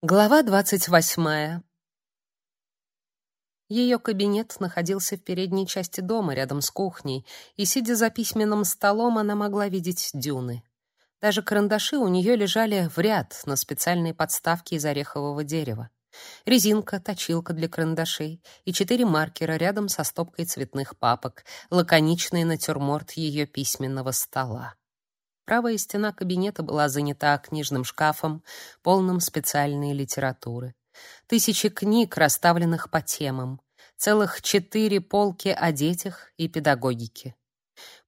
Глава двадцать восьмая. Ее кабинет находился в передней части дома, рядом с кухней, и, сидя за письменным столом, она могла видеть дюны. Даже карандаши у нее лежали в ряд на специальной подставке из орехового дерева. Резинка, точилка для карандашей и четыре маркера рядом со стопкой цветных папок, лаконичный натюрморт ее письменного стола. Правая стена кабинета была занята книжным шкафом, полным специальной литературы. Тысячи книг, расставленных по темам. Целых четыре полки о детях и педагогике.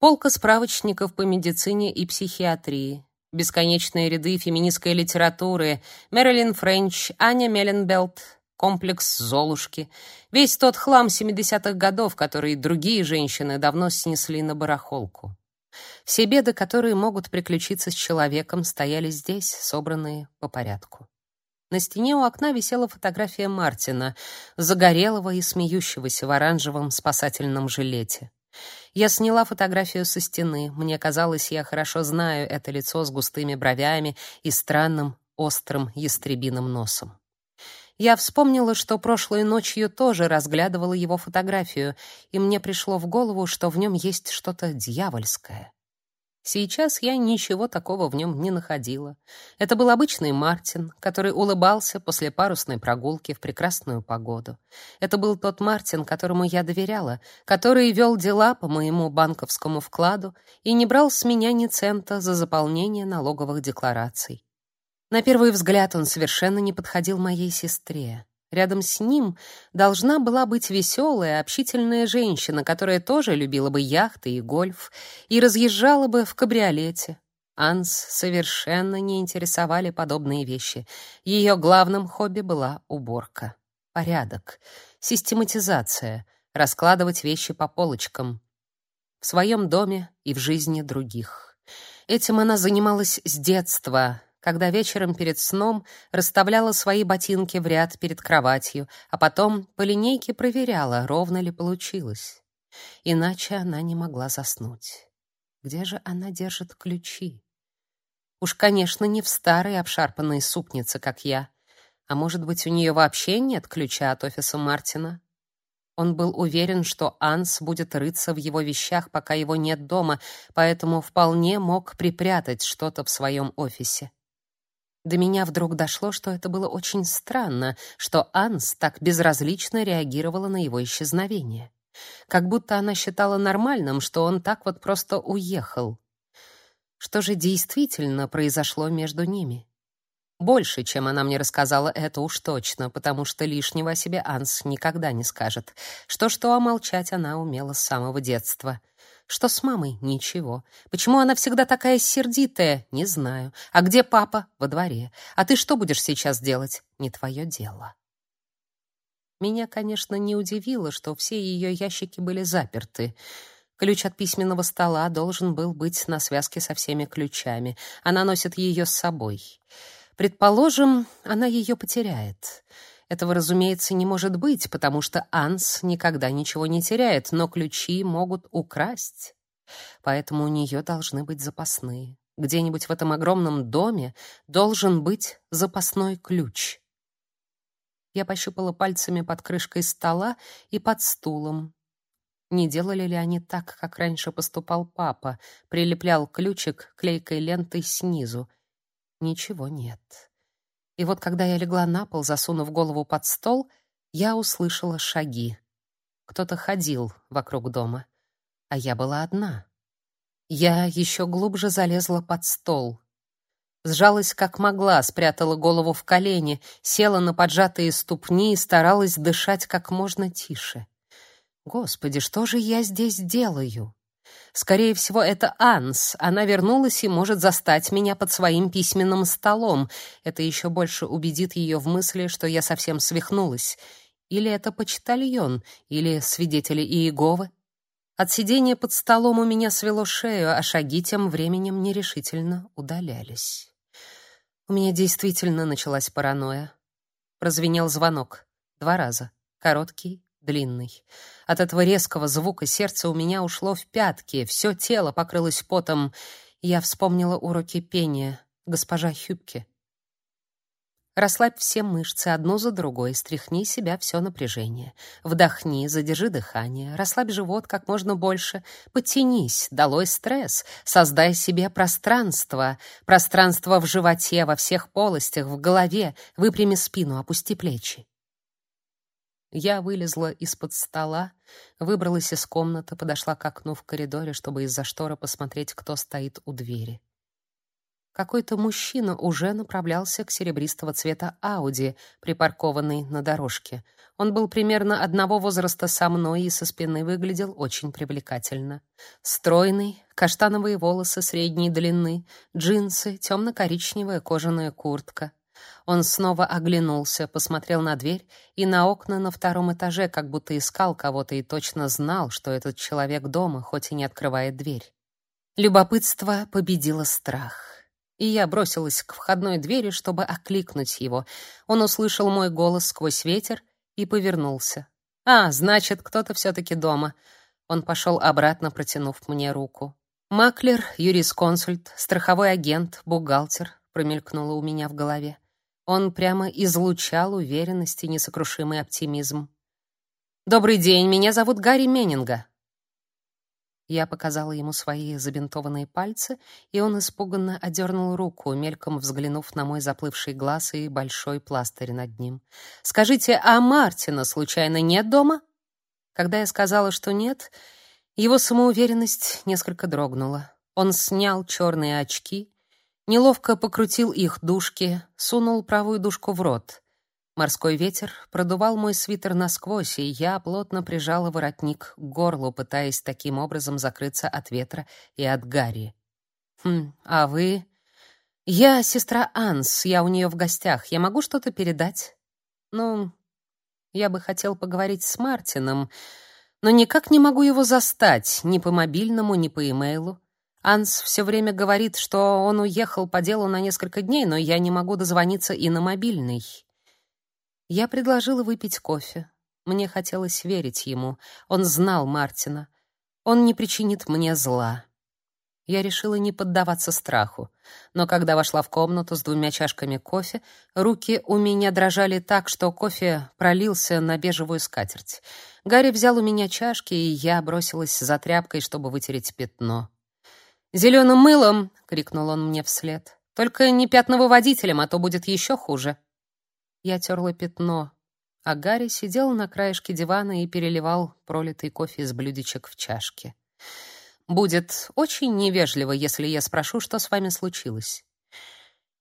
Полка справочников по медицине и психиатрии. Бесконечные ряды феминистской литературы. Мэрилин Френч, Аня Мелленбелт, комплекс Золушки. Весь тот хлам 70-х годов, который другие женщины давно снесли на барахолку. Все беды, которые могут приключиться с человеком, стояли здесь, собранные по порядку. На стене у окна висела фотография Мартина, загорелого и смеющегося в оранжевом спасательном жилете. Я сняла фотографию со стены. Мне казалось, я хорошо знаю это лицо с густыми бровями и странным острым ястребиным носом. Я вспомнила, что прошлой ночью тоже разглядывала его фотографию, и мне пришло в голову, что в нем есть что-то дьявольское. Сейчас я ничего такого в нем не находила. Это был обычный Мартин, который улыбался после парусной прогулки в прекрасную погоду. Это был тот Мартин, которому я доверяла, который вел дела по моему банковскому вкладу и не брал с меня ни цента за заполнение налоговых деклараций. На первый взгляд он совершенно не подходил моей сестре. Рядом с ним должна была быть веселая, общительная женщина, которая тоже любила бы яхты и гольф и разъезжала бы в кабриолете. Анс совершенно не интересовали подобные вещи. Ее главным хобби была уборка, порядок, систематизация, раскладывать вещи по полочкам в своем доме и в жизни других. Этим она занималась с детства, когда вечером перед сном расставляла свои ботинки в ряд перед кроватью, а потом по линейке проверяла, ровно ли получилось. Иначе она не могла заснуть. Где же она держит ключи? Уж, конечно, не в старой обшарпанной супнице, как я. А может быть, у нее вообще нет ключа от офиса Мартина? Он был уверен, что Анс будет рыться в его вещах, пока его нет дома, поэтому вполне мог припрятать что-то в своем офисе. До меня вдруг дошло, что это было очень странно, что Анс так безразлично реагировала на его исчезновение. Как будто она считала нормальным, что он так вот просто уехал. Что же действительно произошло между ними? Больше, чем она мне рассказала, это уж точно, потому что лишнего о себе Анс никогда не скажет. Что-что, а молчать она умела с самого детства. Что с мамой? Ничего. Почему она всегда такая сердитая? Не знаю. А где папа? Во дворе. А ты что будешь сейчас делать? Не твое дело. Меня, конечно, не удивило, что все ее ящики были заперты. Ключ от письменного стола должен был быть на связке со всеми ключами. Она носит ее с собой. Предположим, она ее потеряет. Этого, разумеется, не может быть, потому что Анс никогда ничего не теряет, но ключи могут украсть. Поэтому у нее должны быть запасные. Где-нибудь в этом огромном доме должен быть запасной ключ. Я пощупала пальцами под крышкой стола и под стулом. Не делали ли они так, как раньше поступал папа, прилеплял ключик клейкой лентой снизу? Ничего нет. И вот когда я легла на пол, засунув голову под стол, я услышала шаги. Кто-то ходил вокруг дома, а я была одна. Я еще глубже залезла под стол. Сжалась как могла, спрятала голову в колени, села на поджатые ступни и старалась дышать как можно тише. Господи, что же я здесь делаю? Скорее всего, это Анс. Она вернулась и может застать меня под своим письменным столом. Это еще больше убедит ее в мысли, что я совсем свихнулась. Или это почтальон, или свидетели Иеговы. От сидения под столом у меня свело шею, а шаги тем временем нерешительно удалялись. У меня действительно началась паранойя. Прозвенел звонок. Два раза. Короткий, длинный. От этого резкого звука сердце у меня ушло в пятки, все тело покрылось потом. Я вспомнила уроки пения госпожа Хюбке. Расслабь все мышцы одну за другой, стряхни себя все напряжение. Вдохни, задержи дыхание, расслабь живот как можно больше, подтянись, долой стресс, создай себе пространство, пространство в животе, во всех полостях, в голове, выпрями спину, опусти плечи. Я вылезла из-под стола, выбралась из комнаты, подошла к окну в коридоре, чтобы из-за шторы посмотреть, кто стоит у двери. Какой-то мужчина уже направлялся к серебристого цвета Ауди, припаркованной на дорожке. Он был примерно одного возраста со мной и со спины выглядел очень привлекательно. Стройный, каштановые волосы средней длины, джинсы, темно-коричневая кожаная куртка. Он снова оглянулся, посмотрел на дверь и на окна на втором этаже, как будто искал кого-то и точно знал, что этот человек дома, хоть и не открывает дверь. Любопытство победило страх и я бросилась к входной двери, чтобы окликнуть его. Он услышал мой голос сквозь ветер и повернулся. А, значит, кто-то все таки дома. Он пошел обратно, протянув мне руку. Маклер, юрисконсульт, страховой агент, бухгалтер промелькнуло у меня в голове. Он прямо излучал уверенность и несокрушимый оптимизм. Добрый день, меня зовут Гарри Меннинга. Я показала ему свои забинтованные пальцы, и он испуганно одернул руку, мельком взглянув на мой заплывший глаз и большой пластырь над ним. «Скажите, а Мартина, случайно, нет дома?» Когда я сказала, что нет, его самоуверенность несколько дрогнула. Он снял черные очки, неловко покрутил их дужки, сунул правую дужку в рот — Морской ветер продувал мой свитер насквозь, и я плотно прижала воротник к горлу, пытаясь таким образом закрыться от ветра и от гари. «Хм, а вы...» «Я сестра Анс, я у нее в гостях. Я могу что-то передать?» «Ну, я бы хотел поговорить с Мартином, но никак не могу его застать, ни по мобильному, ни по имейлу. Анс все время говорит, что он уехал по делу на несколько дней, но я не могу дозвониться и на мобильный». Я предложила выпить кофе. Мне хотелось верить ему. Он знал Мартина. Он не причинит мне зла. Я решила не поддаваться страху. Но когда вошла в комнату с двумя чашками кофе, руки у меня дрожали так, что кофе пролился на бежевую скатерть. Гарри взял у меня чашки, и я бросилась за тряпкой, чтобы вытереть пятно. «Зеленым мылом!» — крикнул он мне вслед. «Только не пятновыводителем, а то будет еще хуже». Я терла пятно, а Гарри сидел на краешке дивана и переливал пролитый кофе из блюдечек в чашке. Будет очень невежливо, если я спрошу, что с вами случилось.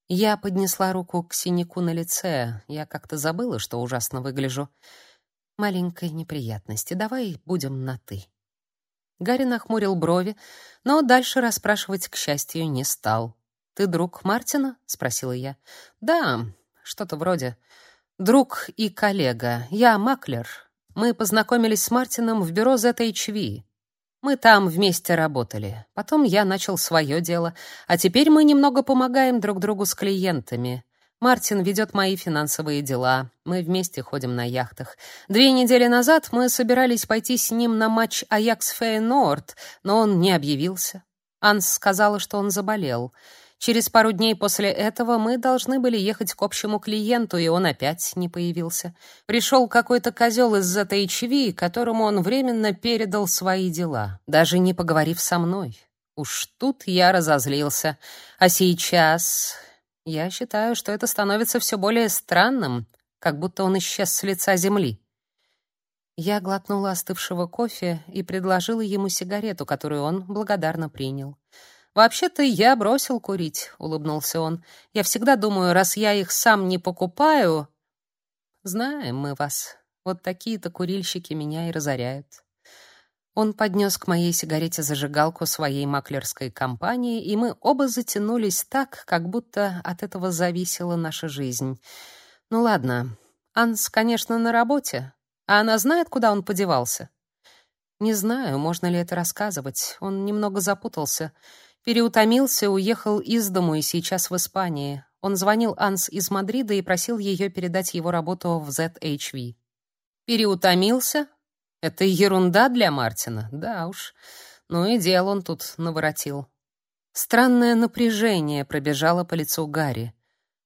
Я поднесла руку к синяку на лице. Я как-то забыла, что ужасно выгляжу. Маленькой неприятности. Давай будем на ты. Гарри нахмурил брови, но дальше расспрашивать, к счастью, не стал. Ты друг Мартина? спросила я. Да, что-то вроде друг и коллега. Я маклер. Мы познакомились с Мартином в бюро ZHV. Мы там вместе работали. Потом я начал свое дело, а теперь мы немного помогаем друг другу с клиентами. Мартин ведет мои финансовые дела. Мы вместе ходим на яхтах. Две недели назад мы собирались пойти с ним на матч Аякс Фейнорд, но он не объявился. Анс сказала, что он заболел. Через пару дней после этого мы должны были ехать к общему клиенту, и он опять не появился. Пришел какой-то козел из ZHV, которому он временно передал свои дела, даже не поговорив со мной. Уж тут я разозлился. А сейчас я считаю, что это становится все более странным, как будто он исчез с лица земли. Я глотнула остывшего кофе и предложила ему сигарету, которую он благодарно принял. Вообще-то я бросил курить, улыбнулся он. Я всегда думаю, раз я их сам не покупаю, знаем мы вас. Вот такие-то курильщики меня и разоряют. Он поднес к моей сигарете зажигалку своей маклерской компании, и мы оба затянулись так, как будто от этого зависела наша жизнь. Ну ладно. Анс, конечно, на работе, а она знает, куда он подевался. Не знаю, можно ли это рассказывать. Он немного запутался. Переутомился, уехал из дому и сейчас в Испании. Он звонил Анс из Мадрида и просил ее передать его работу в ZHV. Переутомился? Это ерунда для Мартина. Да уж. Ну и дел он тут наворотил. Странное напряжение пробежало по лицу Гарри.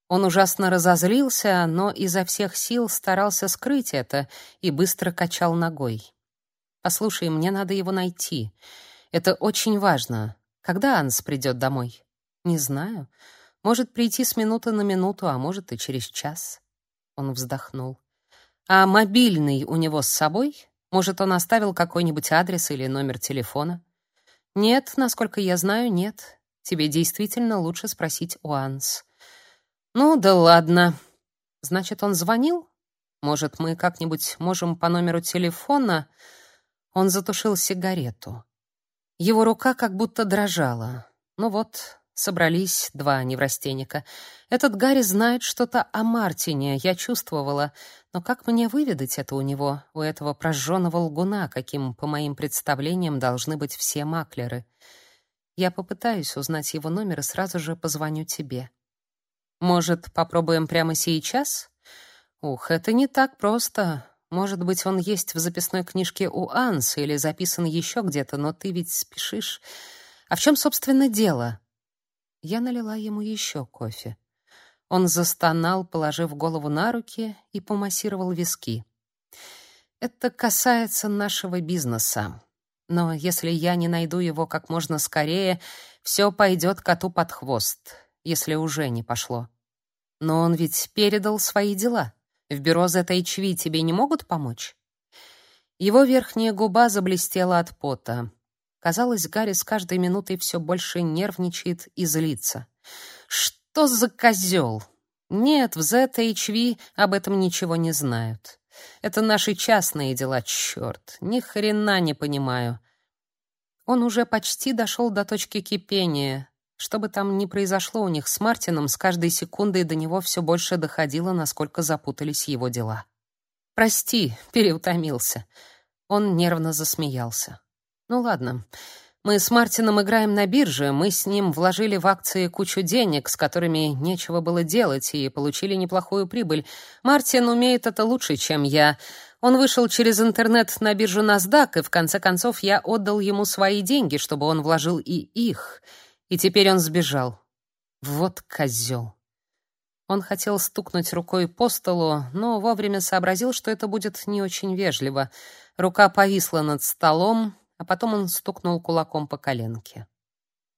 Он ужасно разозлился, но изо всех сил старался скрыть это и быстро качал ногой. «Послушай, мне надо его найти. Это очень важно. Когда Анс придет домой?» «Не знаю. Может прийти с минуты на минуту, а может и через час». Он вздохнул. «А мобильный у него с собой? Может, он оставил какой-нибудь адрес или номер телефона?» «Нет, насколько я знаю, нет. Тебе действительно лучше спросить у Анс». Ну да ладно. Значит, он звонил? Может, мы как-нибудь можем по номеру телефона? Он затушил сигарету. Его рука как будто дрожала. Ну вот, собрались два неврастенника. Этот Гарри знает что-то о Мартине, я чувствовала. Но как мне выведать это у него, у этого прожженного лгуна, каким, по моим представлениям, должны быть все маклеры? Я попытаюсь узнать его номер и сразу же позвоню тебе. Может, попробуем прямо сейчас? Ух, это не так просто. Может быть, он есть в записной книжке у Анс или записан еще где-то, но ты ведь спешишь. А в чем, собственно, дело? Я налила ему еще кофе. Он застонал, положив голову на руки и помассировал виски. Это касается нашего бизнеса. Но если я не найду его как можно скорее, все пойдет коту под хвост если уже не пошло. Но он ведь передал свои дела. В бюро ZHV тебе не могут помочь? Его верхняя губа заблестела от пота. Казалось, Гарри с каждой минутой все больше нервничает и злится. Что за козел? Нет, в ZHV об этом ничего не знают. Это наши частные дела, черт. Ни хрена не понимаю. Он уже почти дошел до точки кипения, что бы там ни произошло у них с Мартином, с каждой секундой до него все больше доходило, насколько запутались его дела. «Прости, переутомился». Он нервно засмеялся. «Ну ладно, мы с Мартином играем на бирже, мы с ним вложили в акции кучу денег, с которыми нечего было делать, и получили неплохую прибыль. Мартин умеет это лучше, чем я. Он вышел через интернет на биржу NASDAQ, и в конце концов я отдал ему свои деньги, чтобы он вложил и их». И теперь он сбежал. Вот козел. Он хотел стукнуть рукой по столу, но вовремя сообразил, что это будет не очень вежливо. Рука повисла над столом, а потом он стукнул кулаком по коленке.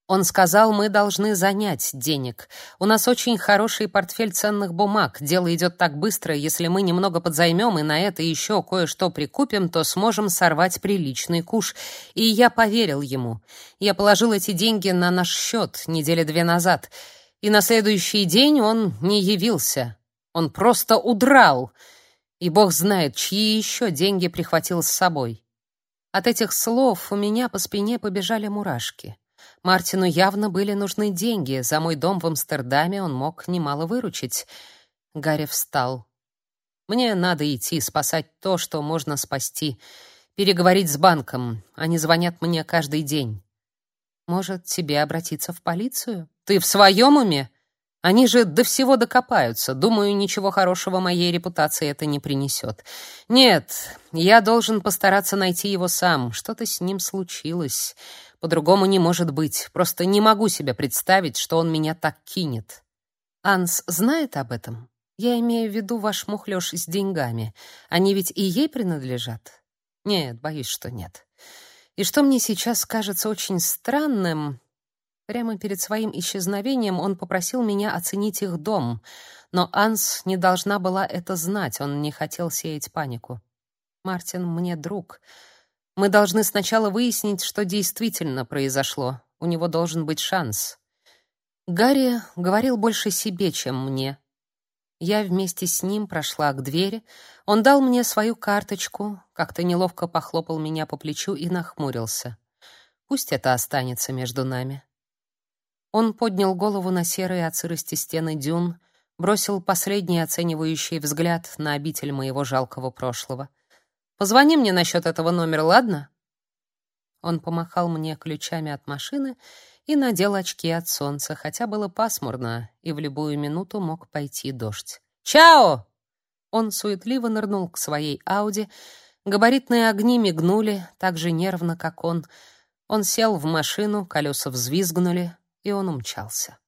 Он сказал, мы должны занять денег. У нас очень хороший портфель ценных бумаг. Дело идет так быстро, если мы немного подзаймем и на это еще кое-что прикупим, то сможем сорвать приличный куш. И я поверил ему. Я положил эти деньги на наш счет недели две назад. И на следующий день он не явился. Он просто удрал. И бог знает, чьи еще деньги прихватил с собой. От этих слов у меня по спине побежали мурашки. Мартину явно были нужны деньги. За мой дом в Амстердаме он мог немало выручить. Гарри встал. Мне надо идти спасать то, что можно спасти. Переговорить с банком. Они звонят мне каждый день. Может, тебе обратиться в полицию? Ты в своем уме? Они же до всего докопаются. Думаю, ничего хорошего моей репутации это не принесет. Нет, я должен постараться найти его сам. Что-то с ним случилось. По-другому не может быть. Просто не могу себе представить, что он меня так кинет. Анс знает об этом? Я имею в виду ваш мухлёж с деньгами. Они ведь и ей принадлежат? Нет, боюсь, что нет. И что мне сейчас кажется очень странным, прямо перед своим исчезновением он попросил меня оценить их дом, но Анс не должна была это знать, он не хотел сеять панику. Мартин мне друг — мы должны сначала выяснить, что действительно произошло. У него должен быть шанс. Гарри говорил больше себе, чем мне. Я вместе с ним прошла к двери. Он дал мне свою карточку, как-то неловко похлопал меня по плечу и нахмурился. Пусть это останется между нами. Он поднял голову на серые от сырости стены дюн, бросил последний оценивающий взгляд на обитель моего жалкого прошлого — Позвони мне насчет этого номера, ладно? Он помахал мне ключами от машины и надел очки от солнца, хотя было пасмурно, и в любую минуту мог пойти дождь. «Чао!» Он суетливо нырнул к своей Ауди. Габаритные огни мигнули так же нервно, как он. Он сел в машину, колеса взвизгнули, и он умчался.